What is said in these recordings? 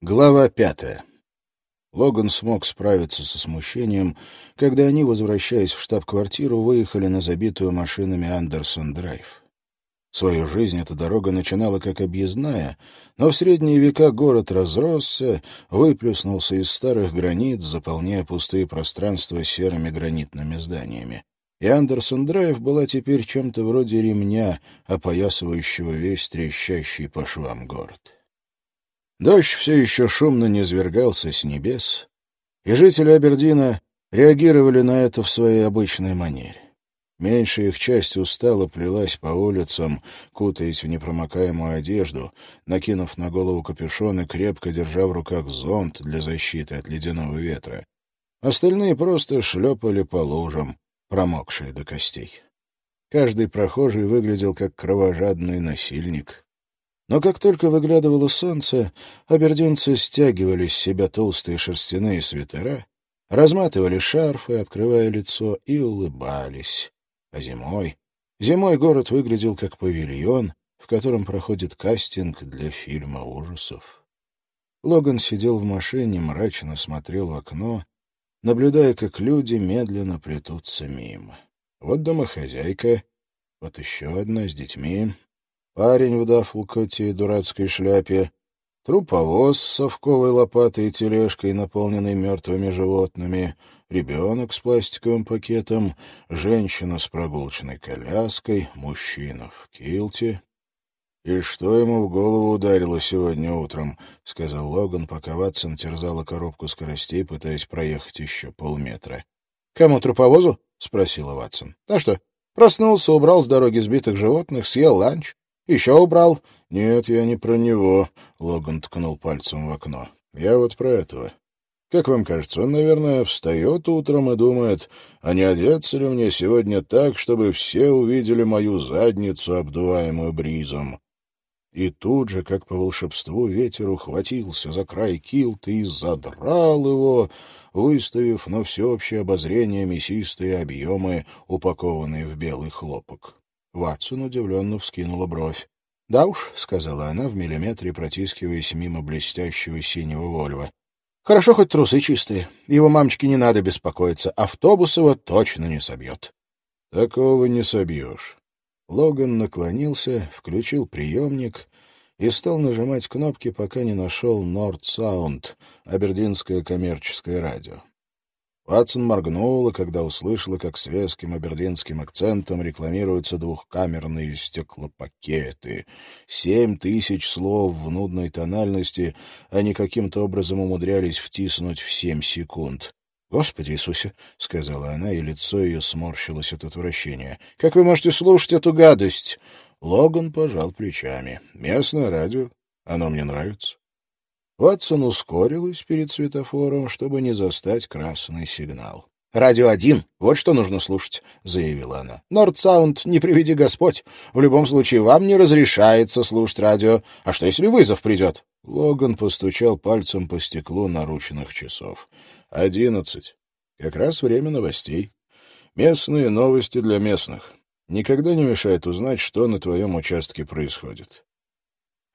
Глава пятая. Логан смог справиться со смущением, когда они, возвращаясь в штаб-квартиру, выехали на забитую машинами Андерсон-драйв. Свою жизнь эта дорога начинала как объездная, но в средние века город разросся, выплюснулся из старых границ, заполняя пустые пространства серыми гранитными зданиями. И Андерсон-драйв была теперь чем-то вроде ремня, опоясывающего весь трещащий по швам город. Дождь все еще шумно низвергался с небес, и жители Абердина реагировали на это в своей обычной манере. Меньшая их часть устало плелась по улицам, кутаясь в непромокаемую одежду, накинув на голову капюшон и крепко держа в руках зонт для защиты от ледяного ветра. Остальные просто шлепали по лужам, промокшие до костей. Каждый прохожий выглядел как кровожадный насильник. Но как только выглядывало солнце, абердинцы стягивали с себя толстые шерстяные свитера, разматывали шарфы, открывая лицо, и улыбались. А зимой... Зимой город выглядел как павильон, в котором проходит кастинг для фильма ужасов. Логан сидел в машине, мрачно смотрел в окно, наблюдая, как люди медленно плетутся мимо. Вот домохозяйка, вот еще одна с детьми, парень в дафлкоте и дурацкой шляпе, труповоз с совковой лопатой и тележкой, наполненной мертвыми животными, ребенок с пластиковым пакетом, женщина с прогулочной коляской, мужчина в килте. «И что ему в голову ударило сегодня утром?» — сказал Логан, пока Ватсон терзала коробку скоростей, пытаясь проехать еще полметра. «Кому труповозу?» — спросила Ватсон. «А что, проснулся, убрал с дороги сбитых животных, съел ланч, еще убрал? Нет, я не про него. Логан ткнул пальцем в окно. Я вот про этого. Как вам кажется, он, наверное, встает утром и думает, а не одеться ли мне сегодня так, чтобы все увидели мою задницу, обдуваемую бризом? И тут же, как по волшебству, ветер ухватился за край килта и задрал его, выставив на всеобщее обозрение мясистые объемы, упакованные в белый хлопок. Ватсон удивленно вскинула бровь. «Да уж», — сказала она в миллиметре, протискиваясь мимо блестящего синего Вольва. «Хорошо, хоть трусы чистые. Его мамочке не надо беспокоиться. Автобус его точно не собьет». «Такого не собьешь». Логан наклонился, включил приемник и стал нажимать кнопки, пока не нашел Норд Саунд, абердинское коммерческое радио. Ватсон моргнула, когда услышала, как с резким абердинским акцентом рекламируются двухкамерные стеклопакеты. Семь тысяч слов в нудной тональности они каким-то образом умудрялись втиснуть в семь секунд. «Господи Иисусе!» — сказала она, и лицо ее сморщилось от отвращения. «Как вы можете слушать эту гадость?» Логан пожал плечами. «Местное радио. Оно мне нравится». Ватсон ускорилась перед светофором, чтобы не застать красный сигнал. «Радио один, вот что нужно слушать», — заявила она. «Нордсаунд, не приведи Господь. В любом случае, вам не разрешается слушать радио. А что, если вызов придет?» Логан постучал пальцем по стеклу наручных часов. «Одиннадцать. Как раз время новостей. Местные новости для местных. Никогда не мешает узнать, что на твоем участке происходит.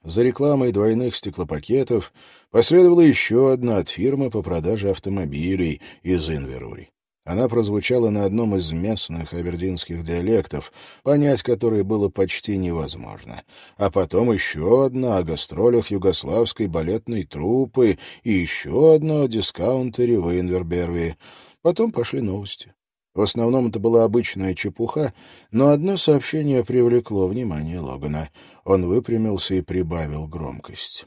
За рекламой двойных стеклопакетов последовала еще одна от фирмы по продаже автомобилей из Инверури. Она прозвучала на одном из местных абердинских диалектов, понять которые было почти невозможно. А потом еще одна о гастролях югославской балетной труппы и еще одна о дискаунтере в Инверберви. Потом пошли новости. В основном это была обычная чепуха, но одно сообщение привлекло внимание Логана. Он выпрямился и прибавил громкость.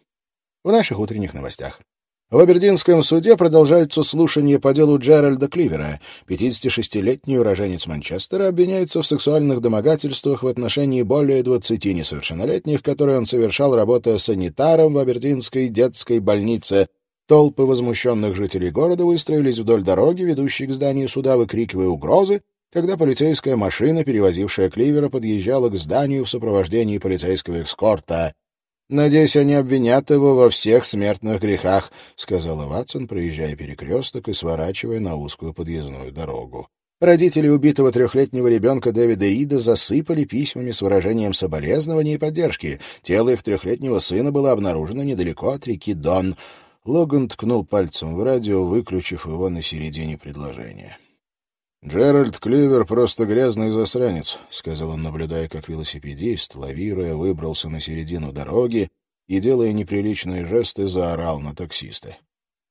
В наших утренних новостях. В Абердинском суде продолжаются слушания по делу Джеральда Кливера. 56-летний уроженец Манчестера обвиняется в сексуальных домогательствах в отношении более 20 несовершеннолетних, которые он совершал, работая санитаром в Абердинской детской больнице. Толпы возмущенных жителей города выстроились вдоль дороги, ведущей к зданию суда, выкрикивая угрозы, когда полицейская машина, перевозившая Кливера, подъезжала к зданию в сопровождении полицейского эскорта. «Надеюсь, они обвинят его во всех смертных грехах», — сказала Ватсон, проезжая перекресток и сворачивая на узкую подъездную дорогу. Родители убитого трехлетнего ребенка Дэвида Рида засыпали письмами с выражением соболезнования и поддержки. Тело их трехлетнего сына было обнаружено недалеко от реки Дон. Логан ткнул пальцем в радио, выключив его на середине предложения. «Джеральд Кливер просто грязный засранец», — сказал он, наблюдая, как велосипедист, лавируя, выбрался на середину дороги и, делая неприличные жесты, заорал на таксиста.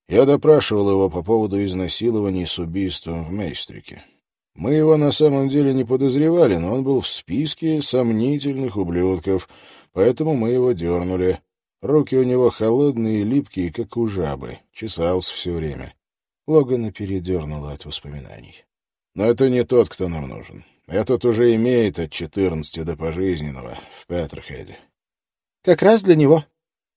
Я допрашивал его по поводу изнасилований с убийством в Мейстрике. Мы его на самом деле не подозревали, но он был в списке сомнительных ублюдков, поэтому мы его дернули. Руки у него холодные и липкие, как у жабы. Чесался все время. Логана передернула от воспоминаний. Но это не тот, кто нам нужен. Этот уже имеет от четырнадцати до пожизненного в Петерхеде. Как раз для него.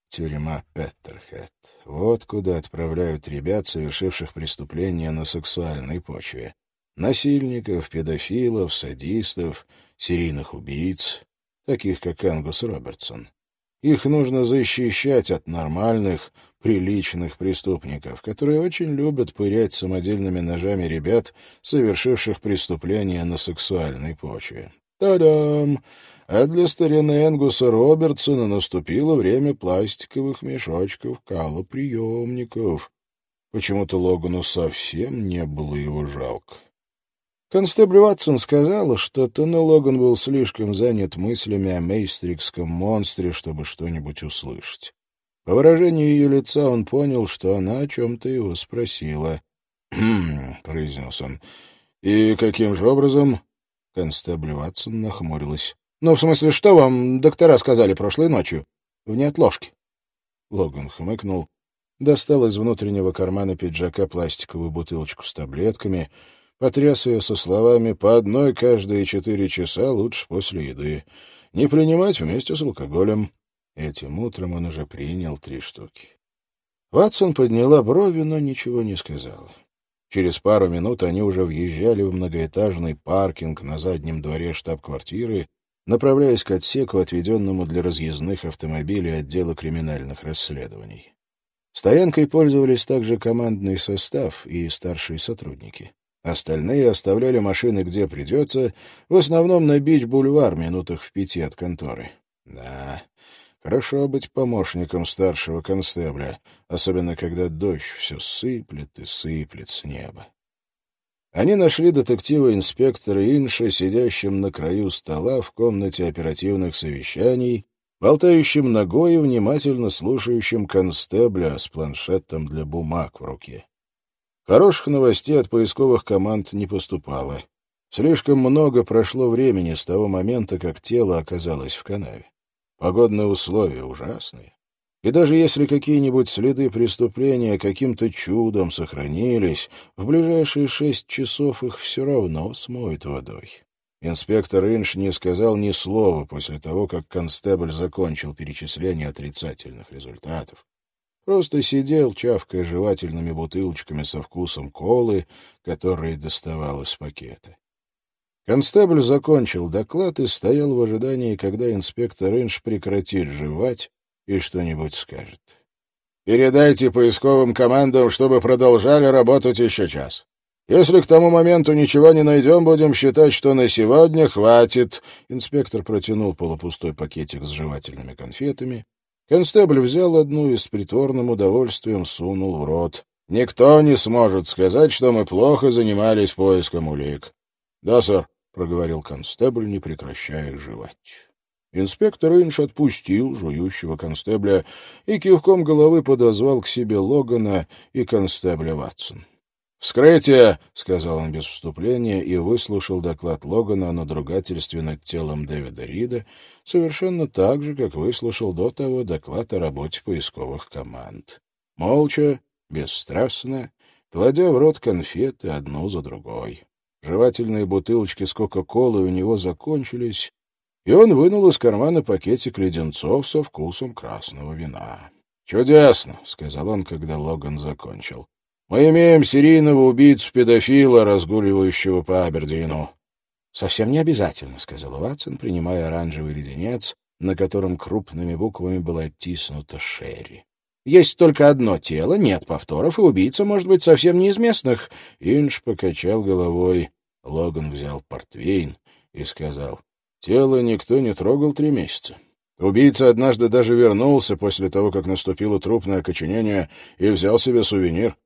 Тюрьма Петерхед. Вот куда отправляют ребят, совершивших преступления на сексуальной почве. Насильников, педофилов, садистов, серийных убийц, таких как Ангус Робертсон. Их нужно защищать от нормальных, приличных преступников, которые очень любят пырять самодельными ножами ребят, совершивших преступления на сексуальной почве. Та-дам! А для старины Энгуса Робертсона наступило время пластиковых мешочков, калоприемников. Почему-то Логану совсем не было его жалко. Констебль Ватсон сказала что-то, Логан был слишком занят мыслями о мейстрикском монстре, чтобы что-нибудь услышать. По выражению ее лица он понял, что она о чем-то его спросила. «Хм», — произнес он. «И каким же образом?» Констебль Ватсон нахмурилась. «Ну, в смысле, что вам доктора сказали прошлой ночью? В неотложке?» Логан хмыкнул, достал из внутреннего кармана пиджака пластиковую бутылочку с таблетками — потряс ее со словами «по одной каждые четыре часа лучше после еды. Не принимать вместе с алкоголем». Этим утром он уже принял три штуки. Ватсон подняла брови, но ничего не сказала. Через пару минут они уже въезжали в многоэтажный паркинг на заднем дворе штаб-квартиры, направляясь к отсеку, отведенному для разъездных автомобилей отдела криминальных расследований. Стоянкой пользовались также командный состав и старшие сотрудники. Остальные оставляли машины где придется, в основном на бич-бульвар, минутах в пяти от конторы. Да, хорошо быть помощником старшего констебля, особенно когда дождь все сыплет и сыплет с неба. Они нашли детектива-инспектора Инша, сидящим на краю стола в комнате оперативных совещаний, болтающим ногой и внимательно слушающим констебля с планшетом для бумаг в руке. Хороших новостей от поисковых команд не поступало. Слишком много прошло времени с того момента, как тело оказалось в канаве. Погодные условия ужасные. И даже если какие-нибудь следы преступления каким-то чудом сохранились, в ближайшие шесть часов их все равно смоет водой. Инспектор Инш не сказал ни слова после того, как констебль закончил перечисление отрицательных результатов. Просто сидел, чавкая жевательными бутылочками со вкусом колы, которые доставал из пакета. Констебль закончил доклад и стоял в ожидании, когда инспектор Инш прекратит жевать и что-нибудь скажет. «Передайте поисковым командам, чтобы продолжали работать еще час. Если к тому моменту ничего не найдем, будем считать, что на сегодня хватит». Инспектор протянул полупустой пакетик с жевательными конфетами, Констебль взял одну и с притворным удовольствием сунул в рот. «Никто не сможет сказать, что мы плохо занимались поиском улик». «Да, сэр», — проговорил констебль, не прекращая жевать. Инспектор Инш отпустил жующего констебля и кивком головы подозвал к себе Логана и констебля Ватсон. «Вскрытие!» — сказал он без вступления и выслушал доклад Логана о надругательстве над телом Дэвида Рида, совершенно так же, как выслушал до того доклад о работе поисковых команд. Молча, бесстрастно, кладя в рот конфеты одну за другой. Жевательные бутылочки с Кока-Колой у него закончились, и он вынул из кармана пакетик леденцов со вкусом красного вина. «Чудесно!» — сказал он, когда Логан закончил. Мы имеем серийного убийцу-педофила, разгуливающего по Абердину. — Совсем не обязательно, — сказал Ватсон, принимая оранжевый леденец, на котором крупными буквами была оттиснута Шерри. Есть только одно тело, нет повторов, и убийца может быть совсем не из местных. Инж покачал головой. Логан взял портвейн и сказал, тело никто не трогал три месяца. Убийца однажды даже вернулся после того, как наступило трупное окоченение, и взял себе сувенир.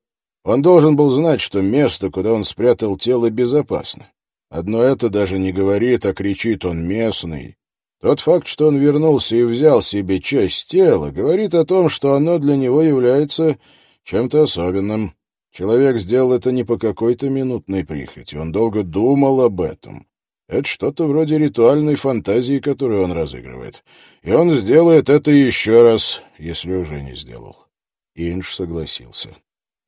Он должен был знать, что место, куда он спрятал тело, безопасно. Одно это даже не говорит, а кричит он местный. Тот факт, что он вернулся и взял себе часть тела, говорит о том, что оно для него является чем-то особенным. Человек сделал это не по какой-то минутной прихоти, он долго думал об этом. Это что-то вроде ритуальной фантазии, которую он разыгрывает. И он сделает это еще раз, если уже не сделал. Инж согласился.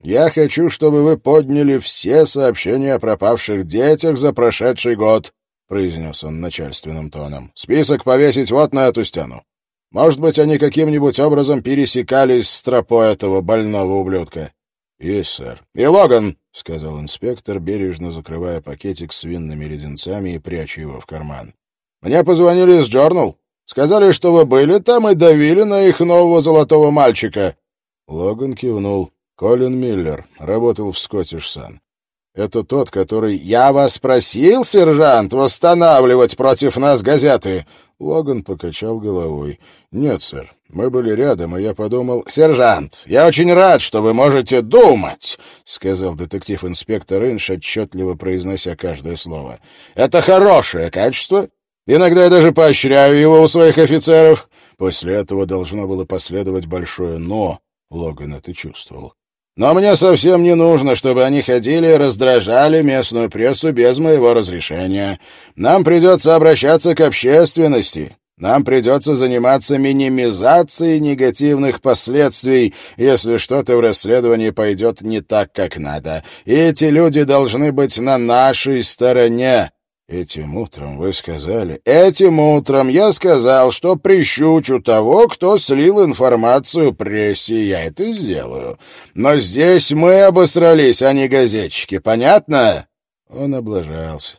«Я хочу, чтобы вы подняли все сообщения о пропавших детях за прошедший год», — произнес он начальственным тоном. «Список повесить вот на эту стену. Может быть, они каким-нибудь образом пересекались с тропой этого больного ублюдка». «Есть, сэр». «И Логан», — сказал инспектор, бережно закрывая пакетик с винными леденцами и пряча его в карман. «Мне позвонили из Джорнал. Сказали, что вы были там и давили на их нового золотого мальчика». Логан кивнул. Колин Миллер работал в Скоттиш Сан. Это тот, который... «Я вас просил, сержант, восстанавливать против нас газеты!» Логан покачал головой. «Нет, сэр, мы были рядом, и я подумал...» «Сержант, я очень рад, что вы можете думать!» — сказал детектив-инспектор Инш, отчетливо произнося каждое слово. «Это хорошее качество. Иногда я даже поощряю его у своих офицеров». После этого должно было последовать большое «но». Логан это чувствовал. Но мне совсем не нужно, чтобы они ходили и раздражали местную прессу без моего разрешения. Нам придется обращаться к общественности. Нам придется заниматься минимизацией негативных последствий, если что-то в расследовании пойдет не так, как надо. И эти люди должны быть на нашей стороне. Этим утром вы сказали... Этим утром я сказал, что прищучу того, кто слил информацию прессе. Я это сделаю. Но здесь мы обосрались, а не газетчики. Понятно? Он облажался.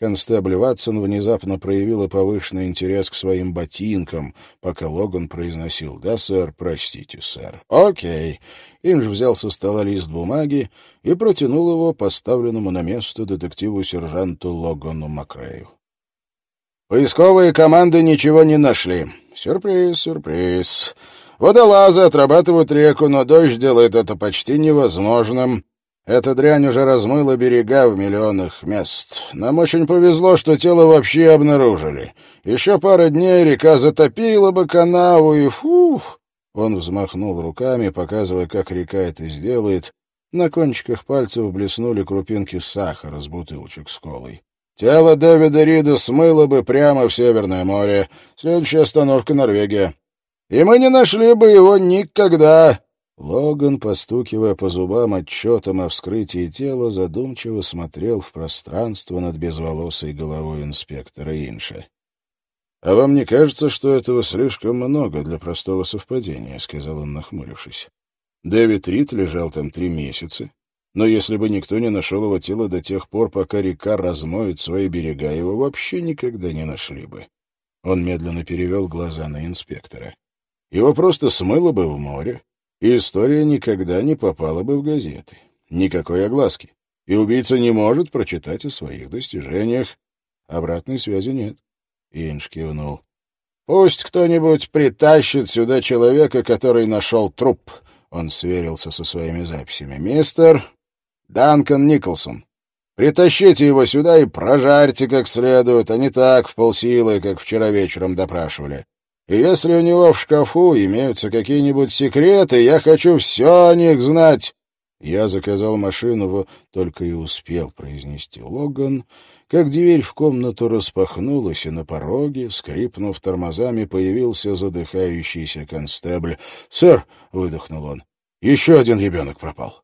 Констебль Ватсон внезапно проявила повышенный интерес к своим ботинкам, пока Логан произносил «Да, сэр, простите, сэр». «Окей». Инж взял со стола лист бумаги и протянул его поставленному на место детективу-сержанту Логану Макрею. «Поисковые команды ничего не нашли. Сюрприз, сюрприз. Водолазы отрабатывают реку, но дождь делает это почти невозможным». Эта дрянь уже размыла берега в миллионах мест. Нам очень повезло, что тело вообще обнаружили. Еще пара дней река затопила бы канаву, и фух!» Он взмахнул руками, показывая, как река это сделает. На кончиках пальцев блеснули крупинки сахара с бутылочек с колой. «Тело Дэвида Рида смыло бы прямо в Северное море. Следующая остановка — Норвегия. И мы не нашли бы его никогда!» Логан, постукивая по зубам отчетом о вскрытии тела, задумчиво смотрел в пространство над безволосой головой инспектора Инша. «А вам не кажется, что этого слишком много для простого совпадения?» — сказал он, нахмурившись. «Дэвид Рид лежал там три месяца, но если бы никто не нашел его тело до тех пор, пока река размоет свои берега, его вообще никогда не нашли бы». Он медленно перевел глаза на инспектора. «Его просто смыло бы в море, история никогда не попала бы в газеты. Никакой огласки. И убийца не может прочитать о своих достижениях. Обратной связи нет. Инж кивнул. «Пусть кто-нибудь притащит сюда человека, который нашел труп», — он сверился со своими записями. «Мистер Данкан Николсон. Притащите его сюда и прожарьте как следует, а не так в полсилы, как вчера вечером допрашивали. И если у него в шкафу имеются какие-нибудь секреты, я хочу все о них знать. Я заказал машину, только и успел произнести Логан, как дверь в комнату распахнулась, и на пороге, скрипнув тормозами, появился задыхающийся констебль. «Сэр!» — выдохнул он. «Еще один ребенок пропал».